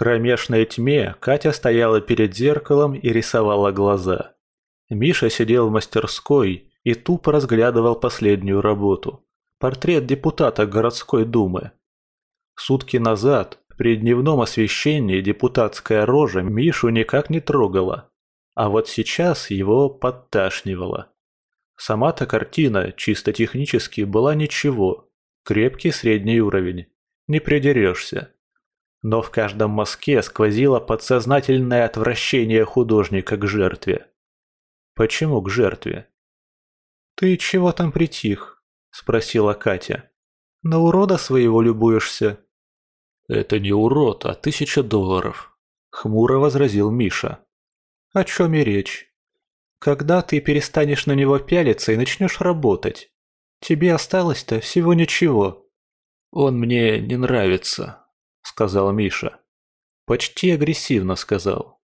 кромешной тьме Катя стояла перед зеркалом и рисовала глаза. Миша сидел в мастерской и тупо разглядывал последнюю работу – портрет депутата городской думы. Сутки назад, при дневном освещении, депутатская рожа Мишу никак не трогала, а вот сейчас его подташнивало. Сама-то картина, чисто технически, была ничего, крепкий средний уровень, не придерешься. Но в каждом мазке сквозило подсознательное отвращение художника к жертве. Почему к жертве? «Ты чего там притих?» – спросила Катя. «На урода своего любуешься?» «Это не урод, а тысяча долларов», – хмуро возразил Миша. «О чем и речь? Когда ты перестанешь на него пялиться и начнешь работать? Тебе осталось-то всего ничего». «Он мне не нравится», – сказал Миша. Почти агрессивно сказал.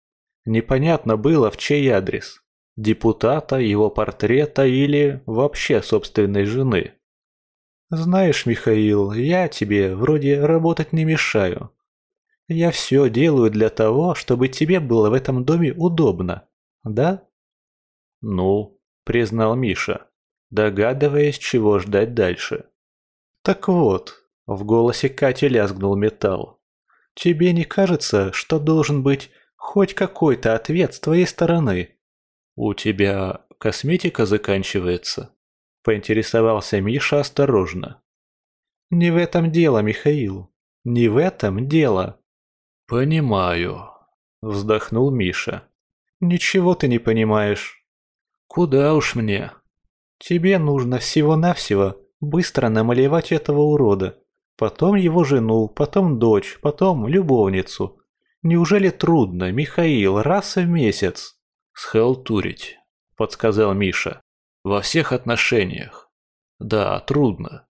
Непонятно было, в чей адрес депутата, его портрета или вообще собственной жены. «Знаешь, Михаил, я тебе вроде работать не мешаю. Я все делаю для того, чтобы тебе было в этом доме удобно, да?» «Ну», — признал Миша, догадываясь, чего ждать дальше. «Так вот», — в голосе Кати лязгнул металл, «тебе не кажется, что должен быть хоть какой-то ответ с твоей стороны?» «У тебя косметика заканчивается?» – поинтересовался Миша осторожно. «Не в этом дело, Михаил. Не в этом дело». «Понимаю», – вздохнул Миша. «Ничего ты не понимаешь». «Куда уж мне?» «Тебе нужно всего-навсего быстро намалевать этого урода, потом его жену, потом дочь, потом любовницу. Неужели трудно, Михаил, раз в месяц?» «Схалтурить», — подсказал Миша. «Во всех отношениях. Да, трудно.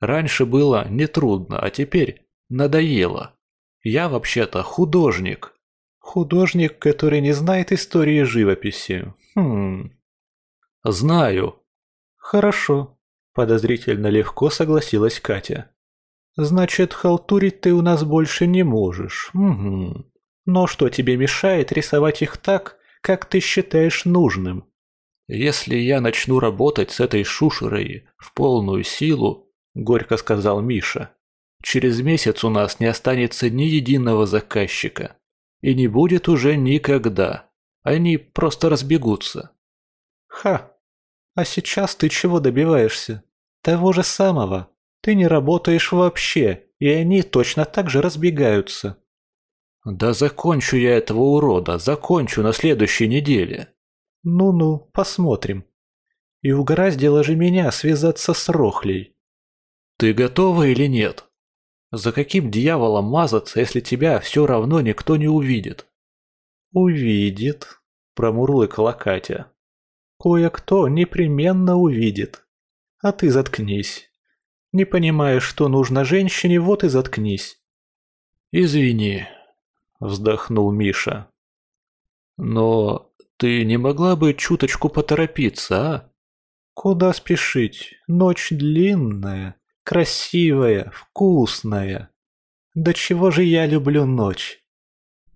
Раньше было нетрудно, а теперь надоело. Я вообще-то художник». «Художник, который не знает истории живописи. Хм...» «Знаю». «Хорошо», — подозрительно легко согласилась Катя. «Значит, халтурить ты у нас больше не можешь. Угу. Но что тебе мешает рисовать их так, как ты считаешь нужным. Если я начну работать с этой шушерой в полную силу, горько сказал Миша, через месяц у нас не останется ни единого заказчика. И не будет уже никогда. Они просто разбегутся. Ха! А сейчас ты чего добиваешься? Того же самого. Ты не работаешь вообще, и они точно так же разбегаются. Да закончу я этого урода, закончу на следующей неделе. Ну-ну, посмотрим. И угораздило же меня связаться с Рохлей. Ты готова или нет? За каким дьяволом мазаться, если тебя все равно никто не увидит? Увидит, промурлыкала Катя. Кое-кто непременно увидит. А ты заткнись. Не понимаешь, что нужно женщине, вот и заткнись. Извини, – вздохнул Миша. «Но ты не могла бы чуточку поторопиться, а?» «Куда спешить? Ночь длинная, красивая, вкусная. Да чего же я люблю ночь?»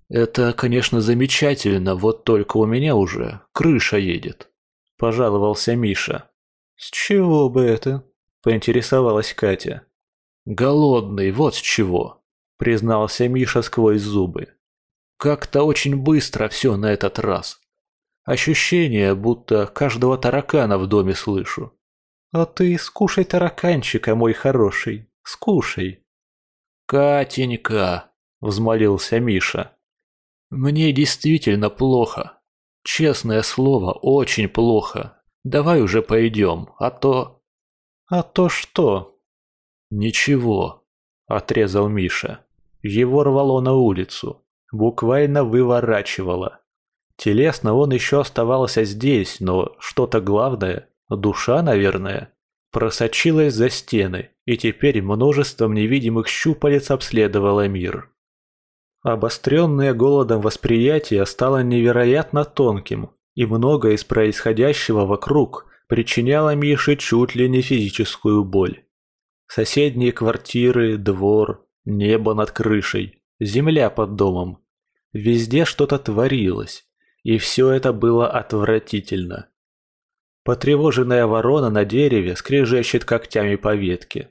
«Это, конечно, замечательно, вот только у меня уже крыша едет», – пожаловался Миша. «С чего бы это?» – поинтересовалась Катя. «Голодный, вот с чего», признался Миша сквозь зубы. Как-то очень быстро все на этот раз. Ощущение, будто каждого таракана в доме слышу. А ты скушай тараканчика, мой хороший, скушай. Катенька, взмолился Миша. Мне действительно плохо. Честное слово, очень плохо. Давай уже пойдем, а то... А то что? Ничего, отрезал Миша. Его рвало на улицу, буквально выворачивало. Телесно он еще оставался здесь, но что-то главное, душа, наверное, просочилась за стены, и теперь множеством невидимых щупалец обследовала мир. Обостренное голодом восприятие стало невероятно тонким, и многое из происходящего вокруг причиняло Мише чуть ли не физическую боль. Соседние квартиры, двор, Небо над крышей, земля под домом. Везде что-то творилось, и все это было отвратительно. Потревоженная ворона на дереве скрежещет когтями по ветке,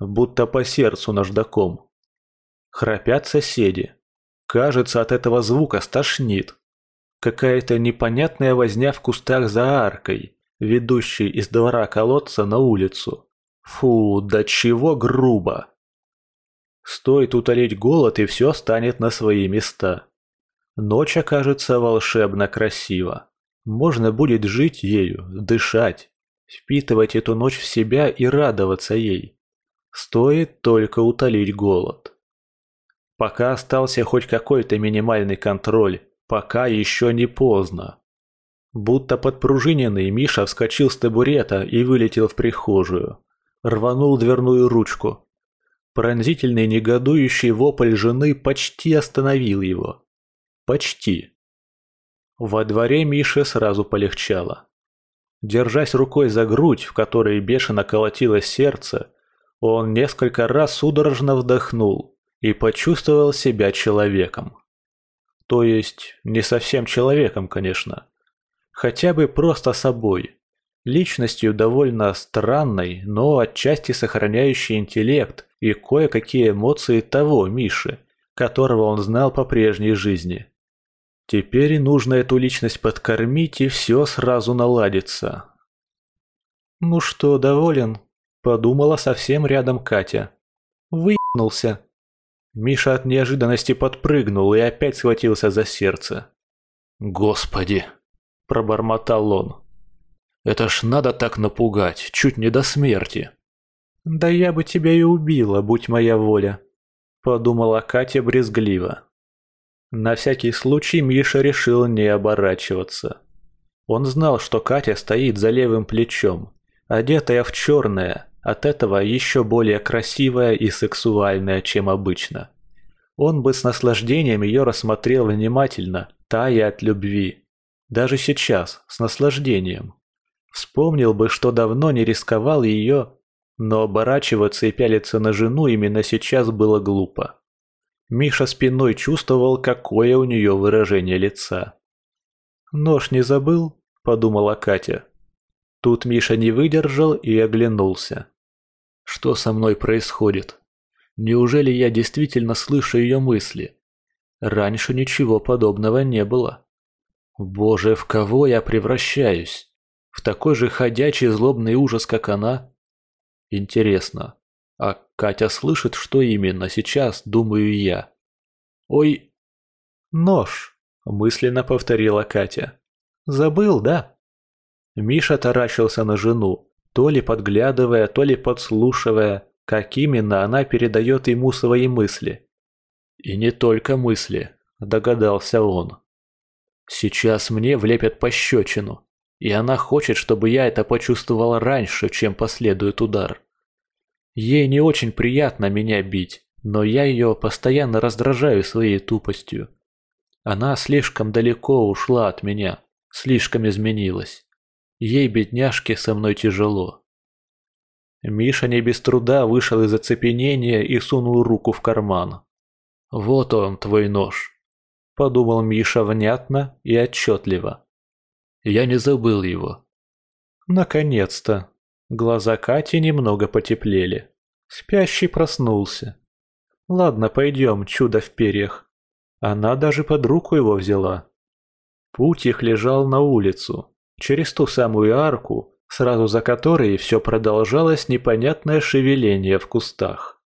будто по сердцу наждаком. Храпят соседи. Кажется, от этого звука стошнит. Какая-то непонятная возня в кустах за аркой, ведущей из двора колодца на улицу. Фу, да чего грубо. Стоит утолить голод, и все станет на свои места. Ночь окажется волшебно красива. Можно будет жить ею, дышать, впитывать эту ночь в себя и радоваться ей. Стоит только утолить голод. Пока остался хоть какой-то минимальный контроль, пока еще не поздно. Будто подпружиненный, Миша вскочил с табурета и вылетел в прихожую. Рванул дверную ручку. Пронзительный негодующий вопль жены почти остановил его. Почти. Во дворе Мише сразу полегчало. Держась рукой за грудь, в которой бешено колотилось сердце, он несколько раз судорожно вдохнул и почувствовал себя человеком. То есть, не совсем человеком, конечно. Хотя бы просто собой. Личностью довольно странной, но отчасти сохраняющей интеллект и кое-какие эмоции того Миши, которого он знал по прежней жизни. Теперь нужно эту личность подкормить, и все сразу наладится. «Ну что, доволен?» – подумала совсем рядом Катя. «Выебнулся». Миша от неожиданности подпрыгнул и опять схватился за сердце. «Господи!» – пробормотал он. «Это ж надо так напугать, чуть не до смерти!» «Да я бы тебя и убила, будь моя воля», – подумала Катя брезгливо. На всякий случай Миша решил не оборачиваться. Он знал, что Катя стоит за левым плечом, одетая в черное, от этого еще более красивая и сексуальная, чем обычно. Он бы с наслаждением ее рассмотрел внимательно, тая от любви. Даже сейчас, с наслаждением. Вспомнил бы, что давно не рисковал ее, но оборачиваться и пялиться на жену именно сейчас было глупо. Миша спиной чувствовал, какое у нее выражение лица. «Нож не забыл?» – подумала Катя. Тут Миша не выдержал и оглянулся. Что со мной происходит? Неужели я действительно слышу ее мысли? Раньше ничего подобного не было. Боже, в кого я превращаюсь? В такой же ходячий злобный ужас, как она? Интересно, а Катя слышит, что именно сейчас думаю я? Ой, нож, мысленно повторила Катя. Забыл, да? Миша таращился на жену, то ли подглядывая, то ли подслушивая, как именно она передает ему свои мысли. И не только мысли, догадался он. Сейчас мне влепят пощечину, и она хочет, чтобы я это почувствовал раньше, чем последует удар. Ей не очень приятно меня бить, но я ее постоянно раздражаю своей тупостью. Она слишком далеко ушла от меня, слишком изменилась. Ей, бедняжке, со мной тяжело. Миша не без труда вышел из оцепенения и сунул руку в карман. «Вот он, твой нож», – подумал Миша внятно и отчетливо. Я не забыл его. Наконец-то. Глаза Кати немного потеплели. Спящий проснулся. Ладно, пойдем, чудо в перьях. Она даже под руку его взяла. Путь их лежал на улицу, через ту самую арку, сразу за которой все продолжалось непонятное шевеление в кустах.